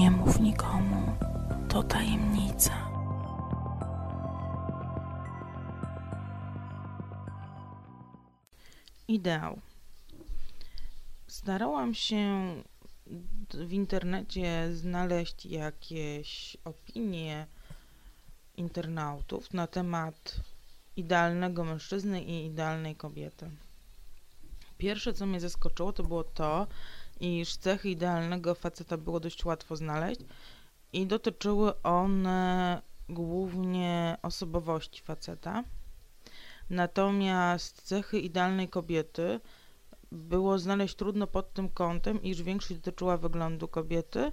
Nie mów nikomu, to tajemnica. Ideał. Starałam się w internecie znaleźć jakieś opinie internautów na temat idealnego mężczyzny i idealnej kobiety. Pierwsze, co mnie zaskoczyło, to było to, iż cechy idealnego faceta było dość łatwo znaleźć i dotyczyły one głównie osobowości faceta. Natomiast cechy idealnej kobiety było znaleźć trudno pod tym kątem, iż większość dotyczyła wyglądu kobiety.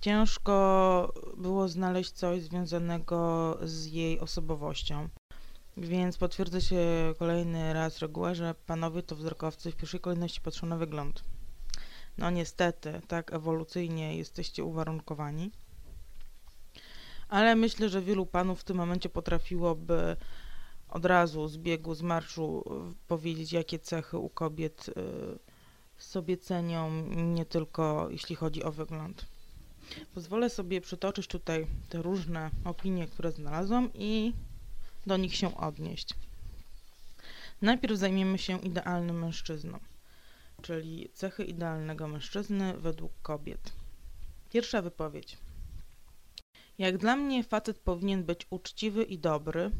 Ciężko było znaleźć coś związanego z jej osobowością. Więc potwierdza się kolejny raz reguła, że panowie to wzrokowcy w pierwszej kolejności patrzą na wygląd. No niestety, tak ewolucyjnie jesteście uwarunkowani. Ale myślę, że wielu panów w tym momencie potrafiłoby od razu z biegu, z marszu powiedzieć, jakie cechy u kobiet y, sobie cenią, nie tylko jeśli chodzi o wygląd. Pozwolę sobie przytoczyć tutaj te różne opinie, które znalazłam i do nich się odnieść. Najpierw zajmiemy się idealnym mężczyzną, czyli cechy idealnego mężczyzny według kobiet. Pierwsza wypowiedź. Jak dla mnie facet powinien być uczciwy i dobry,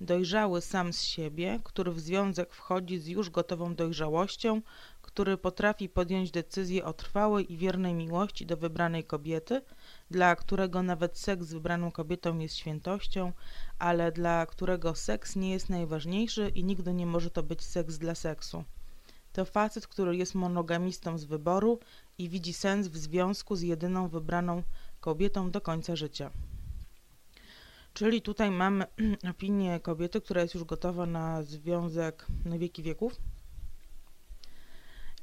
dojrzały sam z siebie, który w związek wchodzi z już gotową dojrzałością, który potrafi podjąć decyzję o trwałej i wiernej miłości do wybranej kobiety, dla którego nawet seks z wybraną kobietą jest świętością, ale dla którego seks nie jest najważniejszy i nigdy nie może to być seks dla seksu. To facet, który jest monogamistą z wyboru i widzi sens w związku z jedyną wybraną kobietą do końca życia. Czyli tutaj mamy opinię kobiety, która jest już gotowa na związek na wieki wieków.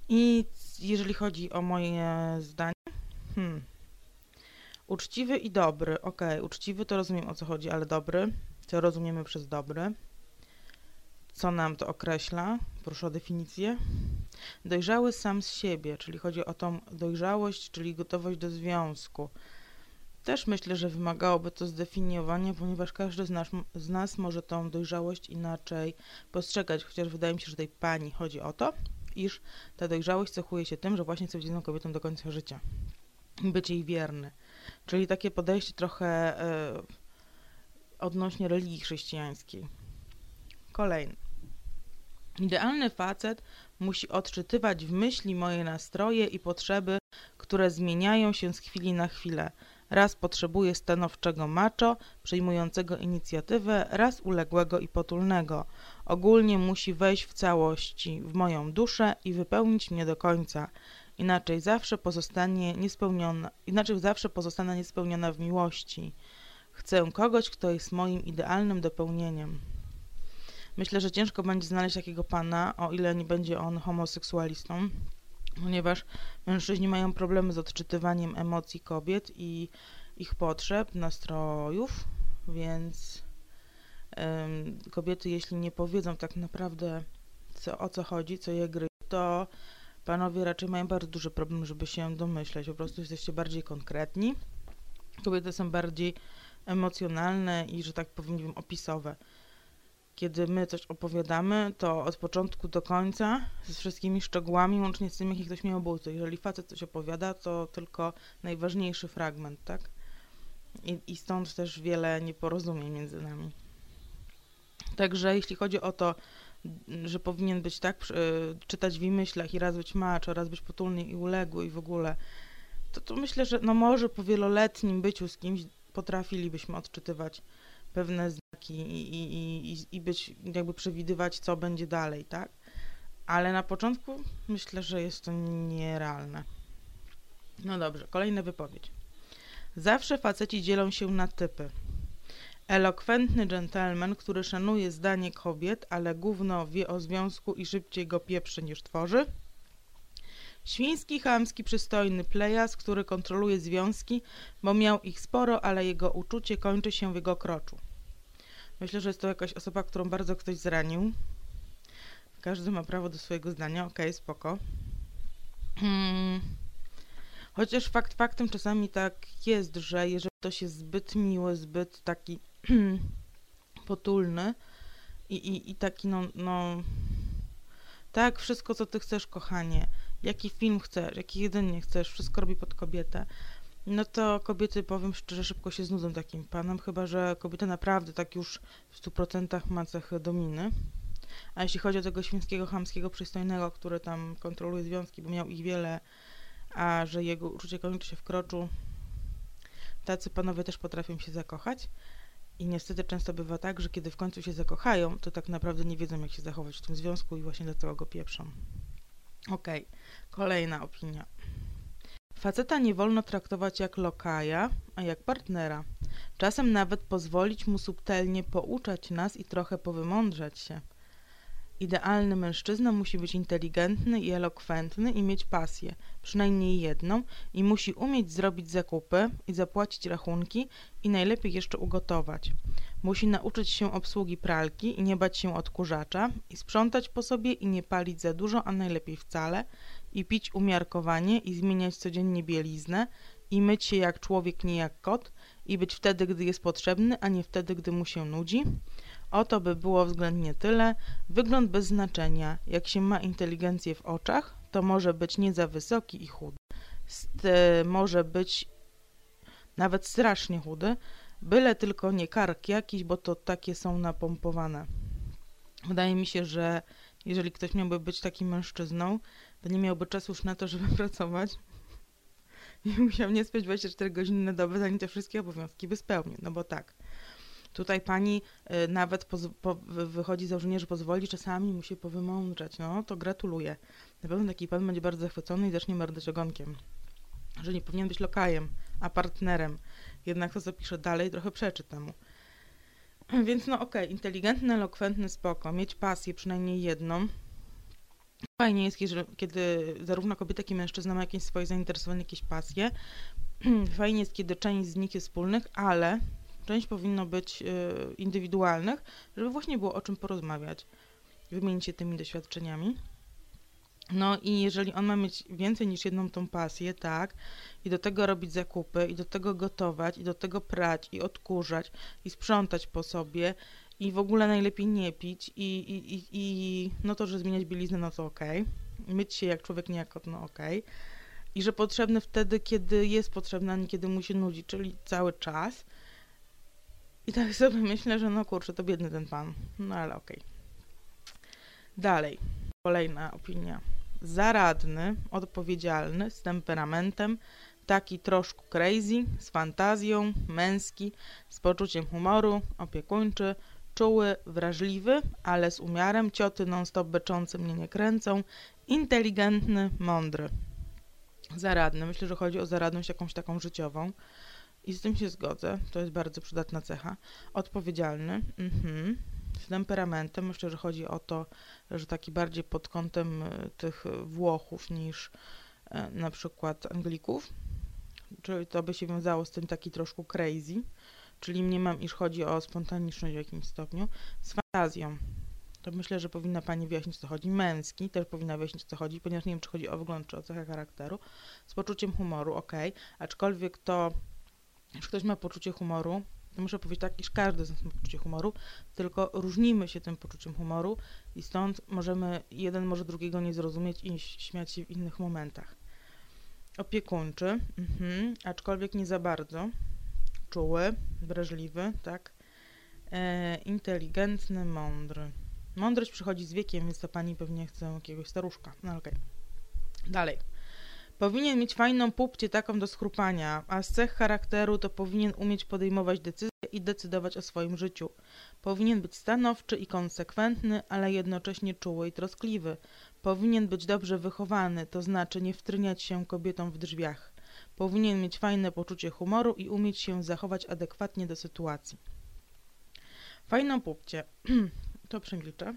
I jeżeli chodzi o moje zdanie, hmm, uczciwy i dobry, ok, uczciwy to rozumiem o co chodzi, ale dobry, co rozumiemy przez dobry, co nam to określa, proszę o definicję. Dojrzały sam z siebie, czyli chodzi o tą dojrzałość, czyli gotowość do związku, też myślę, że wymagałoby to zdefiniowania, ponieważ każdy z nas, z nas może tą dojrzałość inaczej postrzegać, chociaż wydaje mi się, że tej pani chodzi o to, iż ta dojrzałość cechuje się tym, że właśnie chce być jedną kobietą do końca życia. Być jej wierny. Czyli takie podejście trochę y, odnośnie religii chrześcijańskiej. Kolejny. Idealny facet musi odczytywać w myśli moje nastroje i potrzeby, które zmieniają się z chwili na chwilę raz potrzebuje stanowczego macho, przyjmującego inicjatywę, raz uległego i potulnego. Ogólnie musi wejść w całości w moją duszę i wypełnić mnie do końca. Inaczej zawsze pozostanie niespełniona, inaczej zawsze pozostanę niespełniona w miłości. Chcę kogoś, kto jest moim idealnym dopełnieniem. Myślę, że ciężko będzie znaleźć takiego pana, o ile nie będzie on homoseksualistą ponieważ mężczyźni mają problemy z odczytywaniem emocji kobiet i ich potrzeb, nastrojów, więc ym, kobiety, jeśli nie powiedzą tak naprawdę co, o co chodzi, co je gry, to panowie raczej mają bardzo duży problem, żeby się domyśleć. Po prostu jesteście bardziej konkretni. Kobiety są bardziej emocjonalne i, że tak powiem, opisowe kiedy my coś opowiadamy, to od początku do końca, ze wszystkimi szczegółami, łącznie z tym, jaki ktoś miał ból. Jeżeli facet coś opowiada, to tylko najważniejszy fragment, tak? I, I stąd też wiele nieporozumień między nami. Także jeśli chodzi o to, że powinien być tak, czytać w myślach i raz być maczo, raz być potulny i uległy i w ogóle, to, to myślę, że no może po wieloletnim byciu z kimś potrafilibyśmy odczytywać pewne i, i, i, i być, jakby przewidywać, co będzie dalej, tak? Ale na początku myślę, że jest to nierealne. No dobrze, kolejna wypowiedź. Zawsze faceci dzielą się na typy. Elokwentny dżentelmen, który szanuje zdanie kobiet, ale gówno wie o związku i szybciej go pieprzy niż tworzy. Świński, chamski, przystojny plejas, który kontroluje związki, bo miał ich sporo, ale jego uczucie kończy się w jego kroczu. Myślę, że jest to jakaś osoba, którą bardzo ktoś zranił. Każdy ma prawo do swojego zdania, okej, okay, spoko. Hmm. Chociaż fakt faktem czasami tak jest, że jeżeli ktoś jest zbyt miły, zbyt taki potulny i, i, i taki no, no tak, wszystko co ty chcesz, kochanie, jaki film chcesz, jaki jedynie chcesz, wszystko robi pod kobietę, no to kobiety, powiem szczerze, szybko się znudzą takim panem, chyba że kobieta naprawdę tak już w 100% ma cechy dominy. A jeśli chodzi o tego świńskiego, chamskiego, przystojnego, który tam kontroluje związki, bo miał ich wiele, a że jego uczucie kończy się w kroczu, tacy panowie też potrafią się zakochać. I niestety często bywa tak, że kiedy w końcu się zakochają, to tak naprawdę nie wiedzą, jak się zachować w tym związku i właśnie dlatego go pieprzą. Okej, okay. kolejna opinia. Faceta nie wolno traktować jak lokaja, a jak partnera. Czasem nawet pozwolić mu subtelnie pouczać nas i trochę powymądrzać się. Idealny mężczyzna musi być inteligentny i elokwentny i mieć pasję, przynajmniej jedną, i musi umieć zrobić zakupy i zapłacić rachunki i najlepiej jeszcze ugotować. Musi nauczyć się obsługi pralki i nie bać się odkurzacza i sprzątać po sobie i nie palić za dużo, a najlepiej wcale, i pić umiarkowanie i zmieniać codziennie bieliznę i myć się jak człowiek, nie jak kot i być wtedy, gdy jest potrzebny, a nie wtedy, gdy mu się nudzi Oto by było względnie tyle. Wygląd bez znaczenia. Jak się ma inteligencję w oczach, to może być nie za wysoki i chudy. St może być nawet strasznie chudy, byle tylko nie kark jakiś, bo to takie są napompowane. Wydaje mi się, że jeżeli ktoś miałby być takim mężczyzną, to nie miałby czasu już na to, żeby pracować i musiał nie spać 24 godziny na dobę, zanim te wszystkie obowiązki by spełnił. No bo tak, Tutaj pani y, nawet po, wychodzi z założenia, że pozwoli czasami mu się powymądrzać. No, to gratuluję. Na pewno taki pan będzie bardzo zachwycony i zacznie merdać ogonkiem. Że nie powinien być lokajem, a partnerem. Jednak to, co pisze dalej, trochę przeczy temu. Więc no okej, okay, inteligentny, elokwentny, spoko. Mieć pasję, przynajmniej jedną. Fajnie jest, kiedy zarówno kobieta, jak i mężczyzna ma jakieś swoje zainteresowanie, jakieś pasje. Fajnie jest, kiedy część z nich jest wspólnych, ale część powinno być y, indywidualnych, żeby właśnie było o czym porozmawiać, wymienić się tymi doświadczeniami. No i jeżeli on ma mieć więcej niż jedną tą pasję, tak, i do tego robić zakupy, i do tego gotować, i do tego prać, i odkurzać, i sprzątać po sobie, i w ogóle najlepiej nie pić, i, i, i, i no to, że zmieniać bieliznę, no to okej. Okay. Myć się jak człowiek, nie jak kot, no okej. Okay. I że potrzebny wtedy, kiedy jest potrzebny, a nie kiedy mu się nudzi, czyli cały czas. I tak sobie myślę, że no kurczę, to biedny ten pan. No ale okej. Okay. Dalej. Kolejna opinia. Zaradny, odpowiedzialny, z temperamentem, taki troszkę crazy, z fantazją, męski, z poczuciem humoru, opiekuńczy, czuły, wrażliwy, ale z umiarem, cioty non-stop beczące mnie nie kręcą, inteligentny, mądry. Zaradny. Myślę, że chodzi o zaradność jakąś taką życiową. I z tym się zgodzę, to jest bardzo przydatna cecha. Odpowiedzialny, mhm. z temperamentem, myślę, że chodzi o to, że taki bardziej pod kątem e, tych Włochów niż e, na przykład Anglików, czyli to by się wiązało z tym taki troszkę crazy, czyli mniemam, iż chodzi o spontaniczność w jakimś stopniu, z fantazją. To myślę, że powinna Pani wyjaśnić, co chodzi. Męski też powinna wyjaśnić, co chodzi, ponieważ nie wiem, czy chodzi o wygląd, czy o cechę charakteru. Z poczuciem humoru, ok, aczkolwiek to jeśli ktoś ma poczucie humoru, to muszę powiedzieć tak, iż każdy z nas ma poczucie humoru, tylko różnimy się tym poczuciem humoru i stąd możemy, jeden może drugiego nie zrozumieć i śmiać się w innych momentach. Opiekuńczy, mhm, aczkolwiek nie za bardzo, czuły, wrażliwy, tak, e, inteligentny, mądry. Mądrość przychodzi z wiekiem, więc to pani pewnie chce jakiegoś staruszka. No okej. Okay. Dalej. Powinien mieć fajną pupcie taką do schrupania, a z cech charakteru to powinien umieć podejmować decyzje i decydować o swoim życiu. Powinien być stanowczy i konsekwentny, ale jednocześnie czuły i troskliwy. Powinien być dobrze wychowany, to znaczy nie wtryniać się kobietom w drzwiach. Powinien mieć fajne poczucie humoru i umieć się zachować adekwatnie do sytuacji. Fajną pupcie. to przemilczę.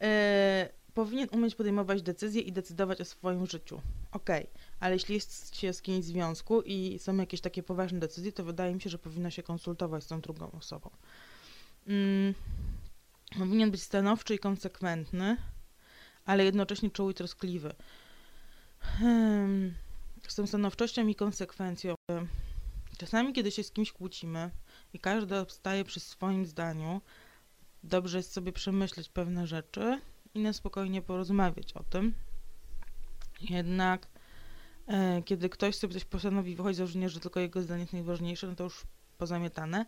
Eee, powinien umieć podejmować decyzje i decydować o swoim życiu. Okej, okay. ale jeśli jest się z kimś w związku i są jakieś takie poważne decyzje, to wydaje mi się, że powinno się konsultować z tą drugą osobą. Mm, powinien być stanowczy i konsekwentny, ale jednocześnie czuły i troskliwy. Hmm. Z tą stanowczością i konsekwencją. Czasami, kiedy się z kimś kłócimy i każdy obstaje przy swoim zdaniu, dobrze jest sobie przemyśleć pewne rzeczy i na spokojnie porozmawiać o tym. Jednak e, kiedy ktoś sobie coś postanowi wychodzić z założenia, że tylko jego zdanie jest najważniejsze, no to już pozamiatane.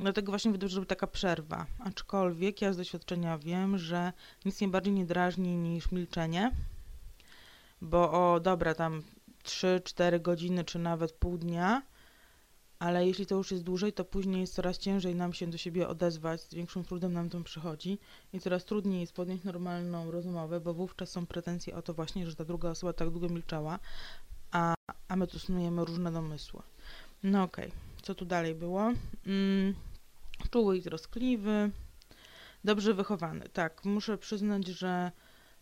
Dlatego właśnie wydaje żeby taka przerwa. Aczkolwiek ja z doświadczenia wiem, że nic nie bardziej nie drażni niż milczenie, bo o dobra, tam 3-4 godziny, czy nawet pół dnia, ale jeśli to już jest dłużej, to później jest coraz ciężej nam się do siebie odezwać, z większym trudem nam to przychodzi i coraz trudniej jest podjąć normalną rozmowę, bo wówczas są pretensje o to właśnie, że ta druga osoba tak długo milczała, a, a my tu snujemy różne domysły. No okej, okay. co tu dalej było? Mm, czuły i troskliwy, dobrze wychowany. Tak, muszę przyznać, że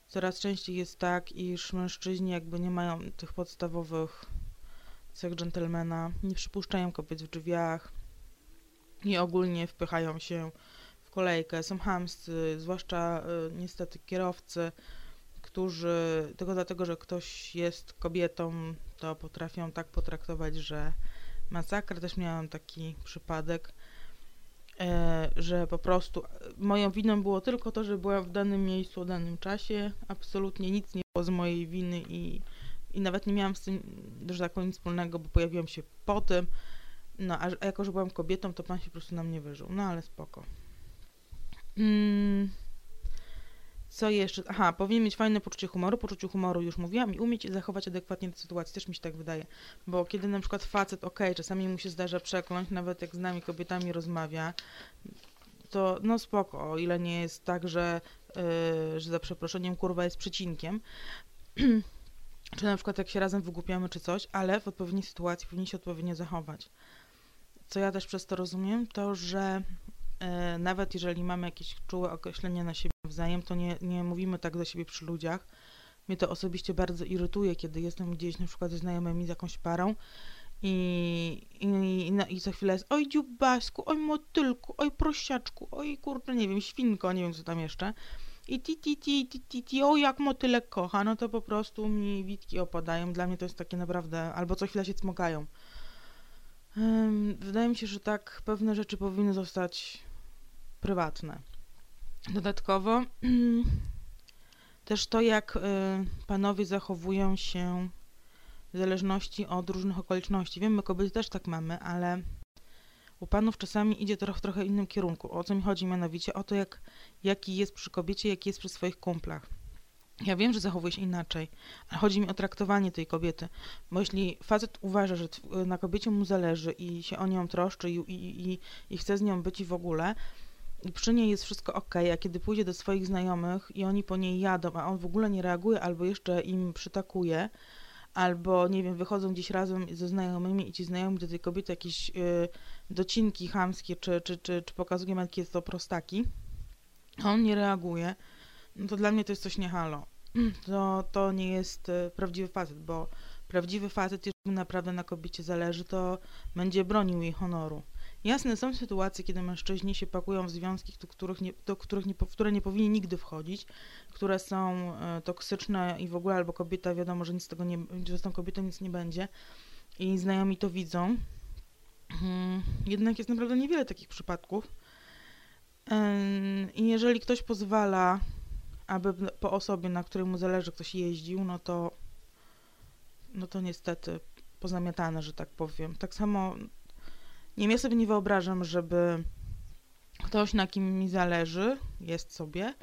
coraz częściej jest tak, iż mężczyźni jakby nie mają tych podstawowych cech dżentelmena, nie przypuszczają kobiet w drzwiach i ogólnie wpychają się w kolejkę. Są hamscy, zwłaszcza y, niestety kierowcy, którzy tylko dlatego, że ktoś jest kobietą, to potrafią tak potraktować, że masakra. Też miałam taki przypadek, że po prostu moją winą było tylko to, że byłam w danym miejscu o danym czasie. Absolutnie nic nie było z mojej winy i i nawet nie miałam z tym, że tak nic wspólnego, bo pojawiłam się po tym. No, a, a jako, że byłam kobietą, to pan się po prostu na mnie wyżył. No, ale spoko. Mm. Co jeszcze? Aha, powinien mieć fajne poczucie humoru. Poczucie humoru już mówiłam i umieć zachować adekwatnie do sytuacji. Też mi się tak wydaje. Bo kiedy na przykład facet, ok, czasami mu się zdarza przekląć, nawet jak z nami kobietami rozmawia, to no spoko, o ile nie jest tak, że, yy, że za przeproszeniem kurwa jest przecinkiem. czy na przykład jak się razem wygłupiamy czy coś, ale w odpowiedniej sytuacji powinni się odpowiednio zachować. Co ja też przez to rozumiem, to że nawet jeżeli mamy jakieś czułe określenia na siebie wzajem, to nie, nie mówimy tak do siebie przy ludziach. Mnie to osobiście bardzo irytuje, kiedy jestem gdzieś na przykład ze znajomymi, z jakąś parą i, i, i, no, i za chwilę jest oj dziubasku, oj motylku, oj prosiaczku, oj kurde, nie wiem, świnko, nie wiem co tam jeszcze i ti, ti, ti, ti, ti, ti, o jak motylek kocha, no to po prostu mi witki opadają. Dla mnie to jest takie naprawdę, albo co chwilę się cmokają. Wydaje mi się, że tak pewne rzeczy powinny zostać prywatne. Dodatkowo też to, jak y, panowie zachowują się w zależności od różnych okoliczności. Wiem, my kobiety też tak mamy, ale u panów czasami idzie to w trochę innym kierunku. O co mi chodzi mianowicie? O to, jak, jaki jest przy kobiecie, jaki jest przy swoich kumplach. Ja wiem, że zachowuje się inaczej, ale chodzi mi o traktowanie tej kobiety. Bo jeśli facet uważa, że na kobiecie mu zależy i się o nią troszczy i, i, i, i chce z nią być i w ogóle, przy niej jest wszystko ok, a kiedy pójdzie do swoich znajomych i oni po niej jadą, a on w ogóle nie reaguje albo jeszcze im przytakuje, albo nie wiem, wychodzą gdzieś razem ze znajomymi i ci znajomi do tej kobiety jakieś y, docinki chamskie, czy, czy, czy, czy pokazują, jakie jest to prostaki, a on nie reaguje, no to dla mnie to jest coś nie halo. To, to nie jest y, prawdziwy facet, bo prawdziwy facet, jeżeli naprawdę na kobiecie zależy, to będzie bronił jej honoru. Jasne, są sytuacje, kiedy mężczyźni się pakują w związki, do których nie, do których nie, które nie powinni nigdy wchodzić, które są e, toksyczne i w ogóle, albo kobieta wiadomo, że nic z tego nie, że z tą kobietą nic nie będzie i znajomi to widzą. Hmm, jednak jest naprawdę niewiele takich przypadków. I jeżeli ktoś pozwala, aby po osobie, na której mu zależy, ktoś jeździł, no to no to niestety pozamiatane, że tak powiem. Tak samo nie ja sobie nie wyobrażam, żeby ktoś, na kim mi zależy, jest sobie,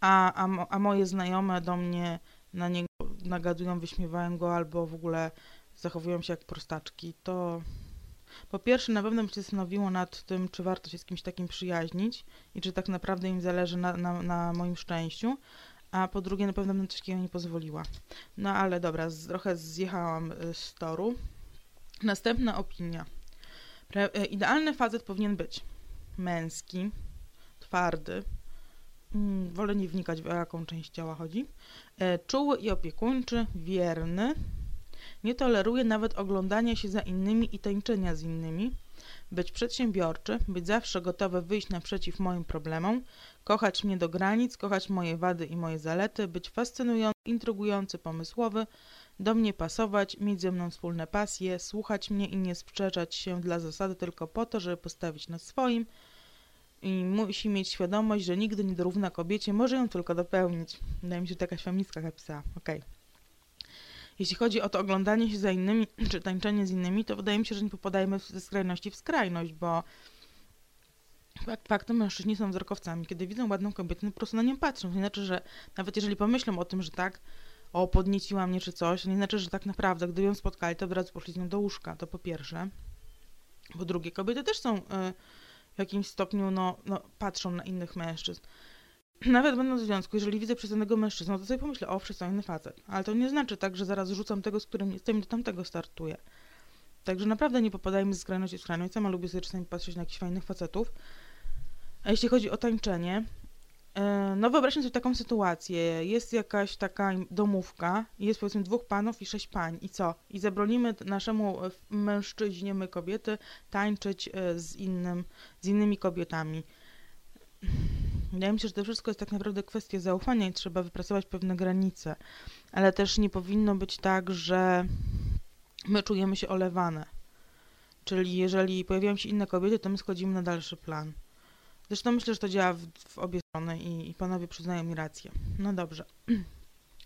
a, a, a moje znajome do mnie na niego nagadują, wyśmiewają go albo w ogóle zachowują się jak prostaczki, to po pierwsze na pewno bym się zastanowiło nad tym, czy warto się z kimś takim przyjaźnić i czy tak naprawdę im zależy na, na, na moim szczęściu, a po drugie na pewno bym coś takiego nie pozwoliła. No ale dobra, z, trochę zjechałam y, z toru. Następna opinia. E, idealny facet powinien być. Męski, twardy, mm, wolę nie wnikać w jaką część ciała chodzi, e, czuły i opiekuńczy, wierny, nie toleruje nawet oglądania się za innymi i tańczenia z innymi, być przedsiębiorczy, być zawsze gotowy wyjść naprzeciw moim problemom, kochać mnie do granic, kochać moje wady i moje zalety, być fascynujący, intrygujący, pomysłowy, do mnie pasować, mieć ze mną wspólne pasje, słuchać mnie i nie sprzeczać się dla zasady tylko po to, żeby postawić na swoim i musi mieć świadomość, że nigdy nie dorówna kobiecie, może ją tylko dopełnić. Wydaje mi się, że to jakaś feministka napisała. Okej. Okay. Jeśli chodzi o to oglądanie się za innymi, czy tańczenie z innymi, to wydaje mi się, że nie popadajmy ze skrajności w skrajność, bo faktem mężczyźni są wzrokowcami. Kiedy widzą ładną kobietę, po prostu na nią patrzą. To znaczy, że nawet jeżeli pomyślą o tym, że tak, o podnieciła mnie czy coś, nie znaczy, że tak naprawdę, gdy ją spotkali, to od razu poszli z nią do łóżka. To po pierwsze. Po drugie, kobiety też są y, w jakimś stopniu, no, no, patrzą na innych mężczyzn. Nawet będąc w związku, jeżeli widzę przystojnego mężczyznę, to sobie pomyślę, o, przystojny facet. Ale to nie znaczy tak, że zaraz rzucam tego, z którym jestem i do tamtego startuję. Także naprawdę nie popadajmy z skrajności w skrajność. Sama lubię sobie czasami patrzeć na jakichś fajnych facetów. A jeśli chodzi o tańczenie, no wyobraźmy sobie taką sytuację. Jest jakaś taka domówka, jest powiedzmy dwóch panów i sześć pań. I co? I zabronimy naszemu mężczyźnie, my kobiety, tańczyć e, z, innym, z innymi kobietami. Wydaje mi się, że to wszystko jest tak naprawdę kwestia zaufania i trzeba wypracować pewne granice. Ale też nie powinno być tak, że my czujemy się olewane. Czyli jeżeli pojawiają się inne kobiety, to my schodzimy na dalszy plan. Zresztą myślę, że to działa w, w obie strony i, i panowie przyznają mi rację. No dobrze.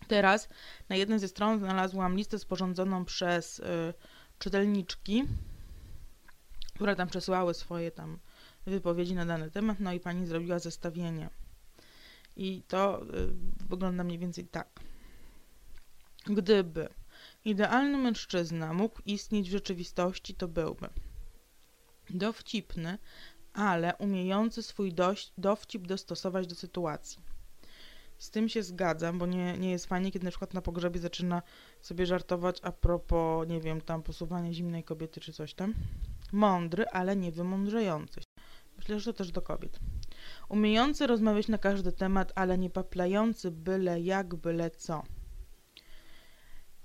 Teraz na jednej ze stron znalazłam listę sporządzoną przez y, czytelniczki, które tam przesyłały swoje tam wypowiedzi na dany temat, no i pani zrobiła zestawienie. I to y, wygląda mniej więcej tak. Gdyby idealny mężczyzna mógł istnieć w rzeczywistości, to byłby dowcipny, ale umiejący swój dość, dowcip dostosować do sytuacji. Z tym się zgadzam, bo nie, nie jest fajnie, kiedy na przykład na pogrzebie zaczyna sobie żartować a propos, nie wiem, tam posuwania zimnej kobiety czy coś tam. Mądry, ale nie wymądrzający. Myślę, że to też do kobiet. Umiejący rozmawiać na każdy temat, ale nie paplający byle jak, byle co.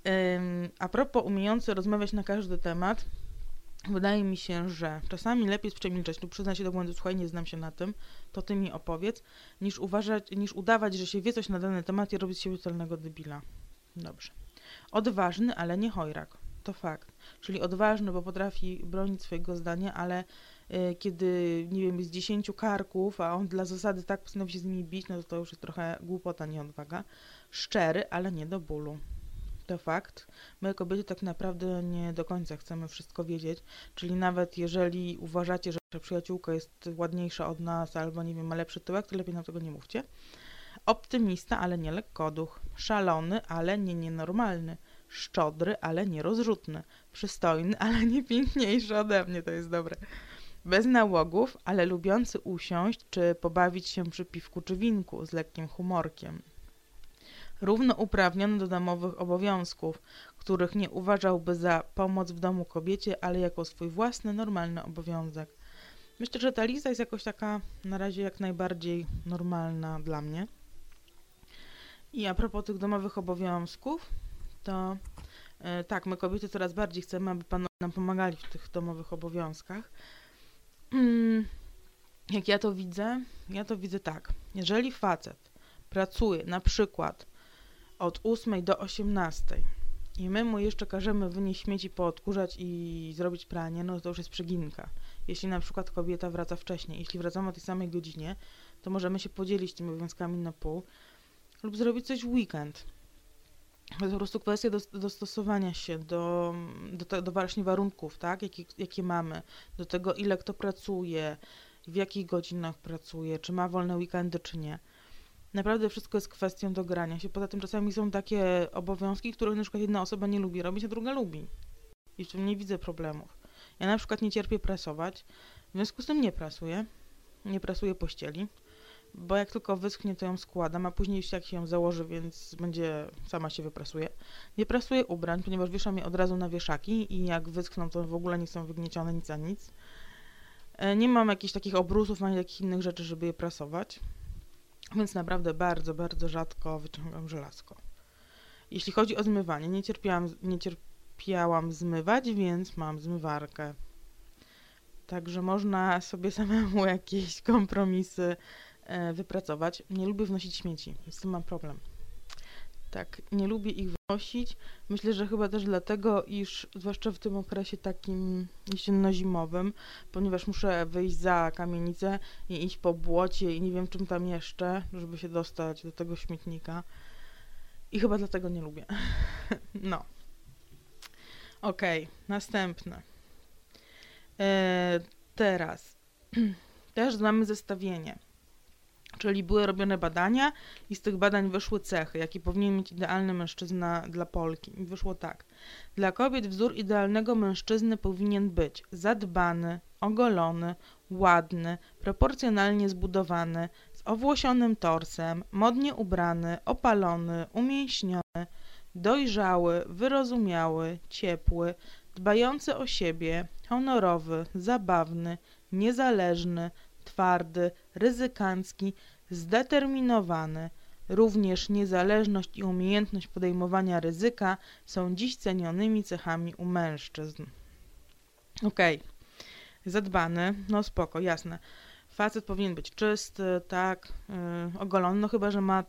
Ym, a propos umiejący rozmawiać na każdy temat, Wydaje mi się, że czasami lepiej przemilczeć lub przyznać się do błędu, słuchaj, nie znam się na tym, to ty mi opowiedz, niż uważać, niż udawać, że się wie coś na dany temat i robić się totalnego debila. Dobrze. Odważny, ale nie chojrak. To fakt. Czyli odważny, bo potrafi bronić swojego zdania, ale y, kiedy, nie wiem, jest dziesięciu karków, a on dla zasady tak postanowi się z nimi bić, no to to już jest trochę głupota, nie odwaga. Szczery, ale nie do bólu to fakt. My kobiety tak naprawdę nie do końca chcemy wszystko wiedzieć, czyli nawet jeżeli uważacie, że przyjaciółka jest ładniejsza od nas albo nie wiem, ma lepszy tyłek, to lepiej nam tego nie mówcie. Optymista, ale nie lekkoduch. Szalony, ale nie nienormalny. Szczodry, ale nie rozrzutny. Przystojny, ale nie piękniejszy ode mnie, to jest dobre. Bez nałogów, ale lubiący usiąść czy pobawić się przy piwku czy winku z lekkim humorkiem równouprawniony do domowych obowiązków, których nie uważałby za pomoc w domu kobiecie, ale jako swój własny, normalny obowiązek. Myślę, że ta lista jest jakoś taka na razie jak najbardziej normalna dla mnie. I a propos tych domowych obowiązków, to yy, tak, my kobiety coraz bardziej chcemy, aby panowie nam pomagali w tych domowych obowiązkach. Yy, jak ja to widzę? Ja to widzę tak. Jeżeli facet pracuje na przykład od 8 do 18 i my mu jeszcze każemy wynieść śmieci, poodkurzać i zrobić pranie, no to już jest przeginka. Jeśli na przykład kobieta wraca wcześniej, jeśli wracamy o tej samej godzinie, to możemy się podzielić tymi obowiązkami na pół lub zrobić coś w weekend. To jest po prostu kwestia dostosowania się do, do, do właśnie warunków, tak, jakie, jakie mamy, do tego ile kto pracuje, w jakich godzinach pracuje, czy ma wolne weekendy, czy nie. Naprawdę wszystko jest kwestią dogrania się. Poza tym czasami są takie obowiązki, których na przykład jedna osoba nie lubi robić, a druga lubi. I w tym nie widzę problemów. Ja na przykład nie cierpię prasować, w związku z tym nie prasuję. Nie prasuję pościeli, bo jak tylko wyschnie, to ją składam, a później jak się ją założy, więc będzie sama się wyprasuje. Nie prasuję ubrań, ponieważ wieszam je od razu na wieszaki i jak wyschną, to w ogóle nie są wygniecione nic a nic. E, nie mam jakichś takich obrusów ani takich innych rzeczy, żeby je prasować. Więc naprawdę bardzo, bardzo rzadko wyciągam żelazko. Jeśli chodzi o zmywanie, nie cierpiałam, nie cierpiałam zmywać, więc mam zmywarkę. Także można sobie samemu jakieś kompromisy e, wypracować. Nie lubię wnosić śmieci, z tym mam problem. Tak, nie lubię ich wnosić. Myślę, że chyba też dlatego, iż zwłaszcza w tym okresie takim jesienno-zimowym, ponieważ muszę wyjść za kamienicę i iść po błocie i nie wiem czym tam jeszcze, żeby się dostać do tego śmietnika. I chyba dlatego nie lubię. no. Okej, okay, następne. E, teraz też mamy zestawienie. Czyli były robione badania i z tych badań wyszły cechy, jakie powinien mieć idealny mężczyzna dla Polki. I wyszło tak. Dla kobiet wzór idealnego mężczyzny powinien być zadbany, ogolony, ładny, proporcjonalnie zbudowany, z owłosionym torsem, modnie ubrany, opalony, umięśniony, dojrzały, wyrozumiały, ciepły, dbający o siebie, honorowy, zabawny, niezależny, twardy, ryzykancki, zdeterminowany. Również niezależność i umiejętność podejmowania ryzyka są dziś cenionymi cechami u mężczyzn. Okej, okay. zadbany, no spoko, jasne. Facet powinien być czysty, tak, yy, ogolony, no chyba, że ma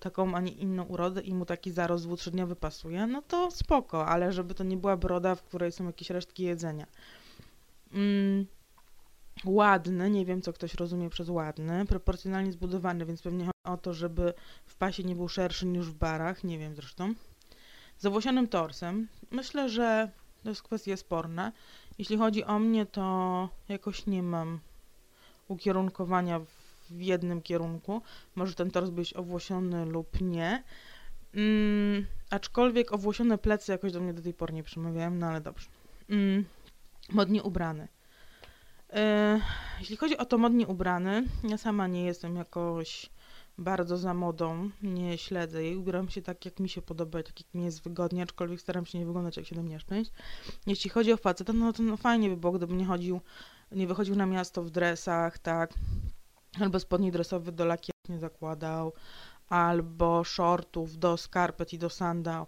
taką, a nie inną urodę i mu taki zarost dwutrzydniowy pasuje, no to spoko, ale żeby to nie była broda, w której są jakieś resztki jedzenia. Mm, ładny, nie wiem co ktoś rozumie przez ładny, proporcjonalnie zbudowany, więc pewnie o to, żeby w pasie nie był szerszy niż w barach, nie wiem zresztą. Z owłosionym torsem. Myślę, że to jest kwestia sporna. Jeśli chodzi o mnie, to jakoś nie mam ukierunkowania w jednym kierunku. Może ten tors być owłosiony lub nie. Mm, aczkolwiek owłosione plecy jakoś do mnie do tej pory nie przemawiają, no ale dobrze. Mm, modnie ubrany. E, jeśli chodzi o to modnie ubrany, ja sama nie jestem jakoś bardzo za modą, nie śledzę jej, ubieram się tak, jak mi się podoba, tak jak mi jest wygodnie, aczkolwiek staram się nie wyglądać jak siedem nieszczęść. Jeśli chodzi o faceta, no to no, fajnie by było, gdyby nie chodził, nie wychodził na miasto w dresach, tak, albo spodni dresowy do lakier nie zakładał, albo shortów do skarpet i do sandał,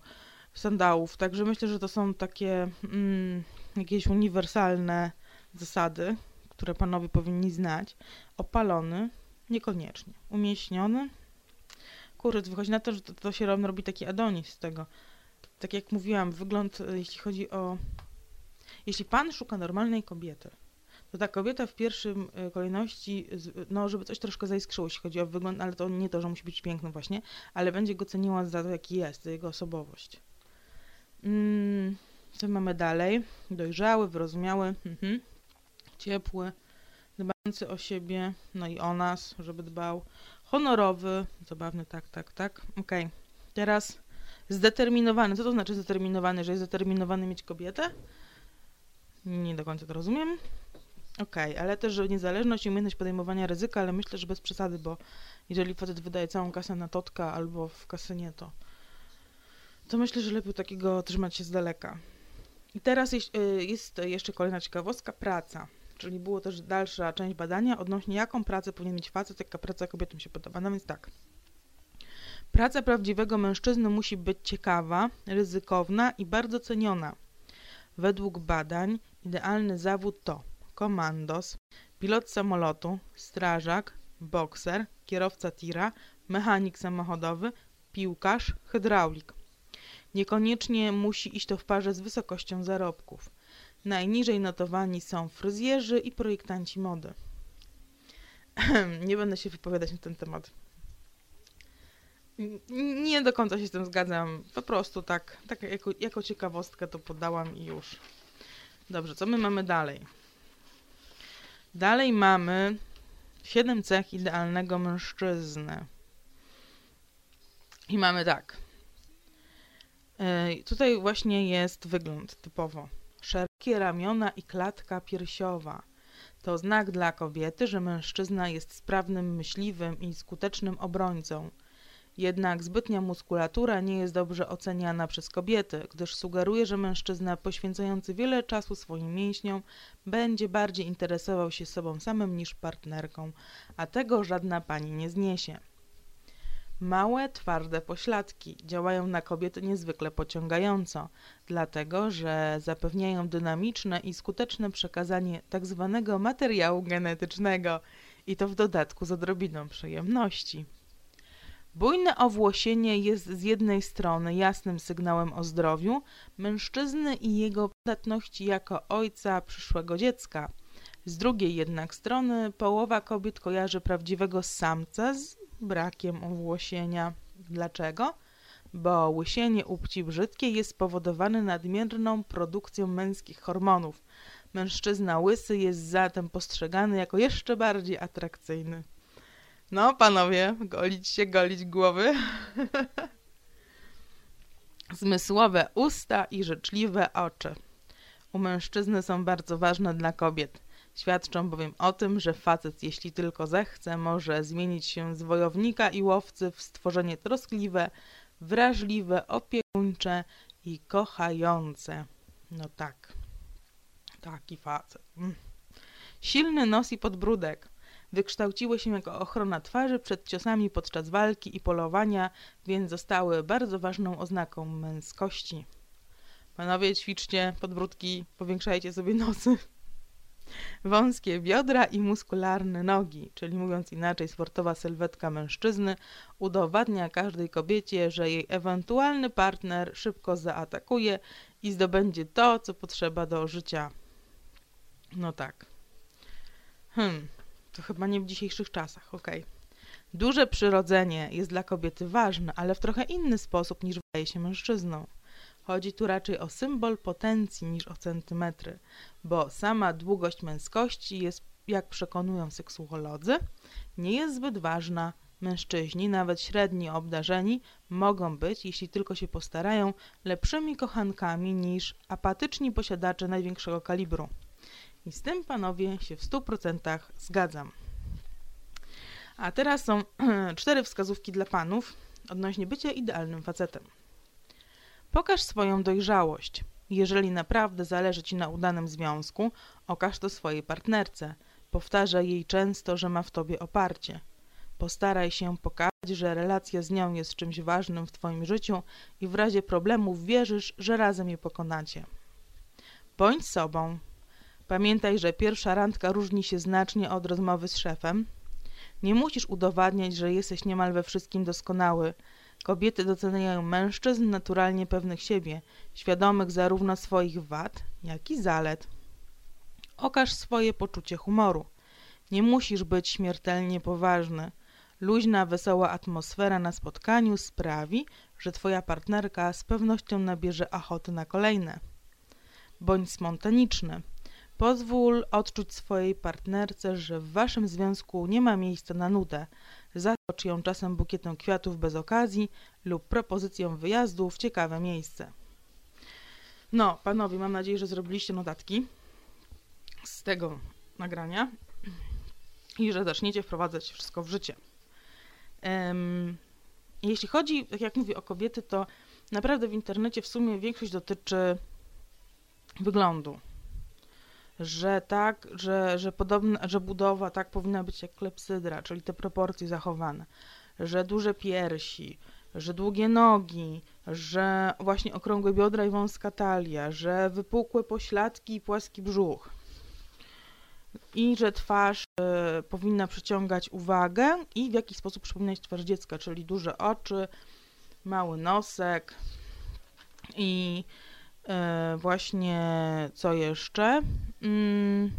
sandałów, także myślę, że to są takie mm, jakieś uniwersalne zasady, które panowie powinni znać. Opalony, niekoniecznie. Umieśniony, kurde, wychodzi na to, że to, to się robi taki adonis z tego. Tak jak mówiłam, wygląd, e, jeśli chodzi o... Jeśli pan szuka normalnej kobiety, to ta kobieta w pierwszym e, kolejności, no żeby coś troszkę zaiskrzyło, jeśli chodzi o wygląd, ale to nie to, że musi być piękny właśnie, ale będzie go ceniła za to, jaki jest, za jego osobowość. Mm, co mamy dalej? Dojrzały, wyrozumiały. Mhm ciepły, dbający o siebie, no i o nas, żeby dbał, honorowy, zabawny, tak, tak, tak. Okay. Teraz zdeterminowany. Co to znaczy zdeterminowany? Że jest zdeterminowany mieć kobietę? Nie do końca to rozumiem. Okay, ale też, że niezależność i umiejętność podejmowania ryzyka, ale myślę, że bez przesady, bo jeżeli facet wydaje całą kasę na totka albo w kasynie, to to myślę, że lepiej takiego trzymać się z daleka. I teraz y, jest jeszcze kolejna ciekawostka, praca czyli było też dalsza część badania odnośnie jaką pracę powinien mieć facet, jaka praca kobietom się podoba. No więc tak. Praca prawdziwego mężczyzny musi być ciekawa, ryzykowna i bardzo ceniona. Według badań idealny zawód to komandos, pilot samolotu, strażak, bokser, kierowca tira, mechanik samochodowy, piłkarz, hydraulik. Niekoniecznie musi iść to w parze z wysokością zarobków. Najniżej notowani są fryzjerzy i projektanci mody. Nie będę się wypowiadać na ten temat. Nie do końca się z tym zgadzam. Po prostu tak, tak jako, jako ciekawostkę to podałam i już. Dobrze, co my mamy dalej? Dalej mamy siedem cech idealnego mężczyzny. I mamy tak. Yy, tutaj właśnie jest wygląd typowo. Szerokie ramiona i klatka piersiowa. To znak dla kobiety, że mężczyzna jest sprawnym myśliwym i skutecznym obrońcą. Jednak zbytnia muskulatura nie jest dobrze oceniana przez kobiety, gdyż sugeruje, że mężczyzna poświęcający wiele czasu swoim mięśniom będzie bardziej interesował się sobą samym niż partnerką, a tego żadna pani nie zniesie. Małe, twarde pośladki działają na kobiety niezwykle pociągająco, dlatego że zapewniają dynamiczne i skuteczne przekazanie tzw. Tak materiału genetycznego i to w dodatku z odrobiną przyjemności. Bujne owłosienie jest z jednej strony jasnym sygnałem o zdrowiu mężczyzny i jego podatności jako ojca przyszłego dziecka. Z drugiej jednak strony połowa kobiet kojarzy prawdziwego samca z brakiem owłosienia. Dlaczego? Bo łysienie u płci brzydkiej jest spowodowane nadmierną produkcją męskich hormonów. Mężczyzna łysy jest zatem postrzegany jako jeszcze bardziej atrakcyjny. No, panowie, golić się, golić głowy. Zmysłowe usta i życzliwe oczy. U mężczyzny są bardzo ważne dla kobiet. Świadczą bowiem o tym, że facet, jeśli tylko zechce, może zmienić się z wojownika i łowcy w stworzenie troskliwe, wrażliwe, opiekuńcze i kochające. No tak. Taki facet. Mm. Silny nos i podbródek wykształciły się jako ochrona twarzy przed ciosami podczas walki i polowania, więc zostały bardzo ważną oznaką męskości. Panowie, ćwiczcie podbródki, powiększajcie sobie nosy. Wąskie biodra i muskularne nogi, czyli mówiąc inaczej, sportowa sylwetka mężczyzny udowadnia każdej kobiecie, że jej ewentualny partner szybko zaatakuje i zdobędzie to, co potrzeba do życia. No tak. Hmm, to chyba nie w dzisiejszych czasach, okej. Okay. Duże przyrodzenie jest dla kobiety ważne, ale w trochę inny sposób niż wydaje się mężczyzną. Chodzi tu raczej o symbol potencji niż o centymetry, bo sama długość męskości jest, jak przekonują seksuolodzy, nie jest zbyt ważna. Mężczyźni, nawet średnio obdarzeni, mogą być, jeśli tylko się postarają, lepszymi kochankami niż apatyczni posiadacze największego kalibru. I z tym, panowie, się w 100% zgadzam. A teraz są cztery wskazówki dla panów odnośnie bycia idealnym facetem. Pokaż swoją dojrzałość. Jeżeli naprawdę zależy ci na udanym związku, okaż to swojej partnerce. Powtarzaj jej często, że ma w tobie oparcie. Postaraj się pokazać, że relacja z nią jest czymś ważnym w twoim życiu i w razie problemów wierzysz, że razem je pokonacie. Bądź sobą. Pamiętaj, że pierwsza randka różni się znacznie od rozmowy z szefem. Nie musisz udowadniać, że jesteś niemal we wszystkim doskonały. Kobiety doceniają mężczyzn naturalnie pewnych siebie, świadomych zarówno swoich wad, jak i zalet. Okaż swoje poczucie humoru. Nie musisz być śmiertelnie poważny. Luźna, wesoła atmosfera na spotkaniu sprawi, że twoja partnerka z pewnością nabierze ochoty na kolejne. Bądź spontaniczny. Pozwól odczuć swojej partnerce, że w waszym związku nie ma miejsca na nudę. Zatocz ją czasem bukietem kwiatów bez okazji lub propozycją wyjazdu w ciekawe miejsce. No, panowie, mam nadzieję, że zrobiliście notatki z tego nagrania i że zaczniecie wprowadzać wszystko w życie. Um, jeśli chodzi, tak jak mówię, o kobiety, to naprawdę w internecie w sumie większość dotyczy wyglądu że tak, że, że podobna, że budowa tak powinna być jak klepsydra, czyli te proporcje zachowane, że duże piersi, że długie nogi, że właśnie okrągłe biodra i wąska talia, że wypukłe pośladki i płaski brzuch. I że twarz y, powinna przyciągać uwagę i w jakiś sposób przypominać twarz dziecka, czyli duże oczy, mały nosek i właśnie co jeszcze? Mm.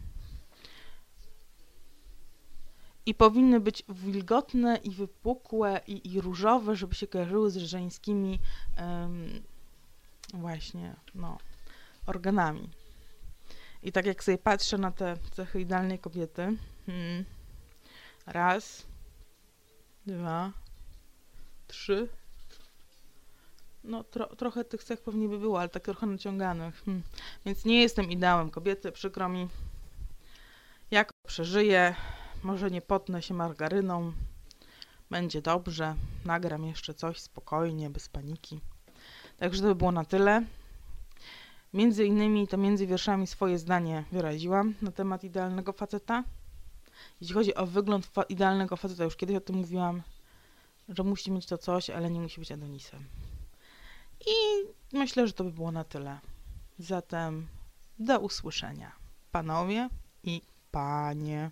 I powinny być wilgotne i wypukłe i, i różowe, żeby się kojarzyły z żeńskimi właśnie, no, organami. I tak jak sobie patrzę na te cechy idealnej kobiety, hmm, raz, dwa, trzy, no tro, trochę tych cech pewnie by było, ale tak trochę naciąganych. Hmm. Więc nie jestem ideałem kobiety, przykro mi. Jak przeżyję, może nie potnę się margaryną, będzie dobrze, nagram jeszcze coś spokojnie, bez paniki. Także to by było na tyle. Między innymi to między wierszami swoje zdanie wyraziłam na temat idealnego faceta. Jeśli chodzi o wygląd fa idealnego faceta, już kiedyś o tym mówiłam, że musi mieć to coś, ale nie musi być Adonisem. I myślę, że to by było na tyle. Zatem do usłyszenia, panowie i panie.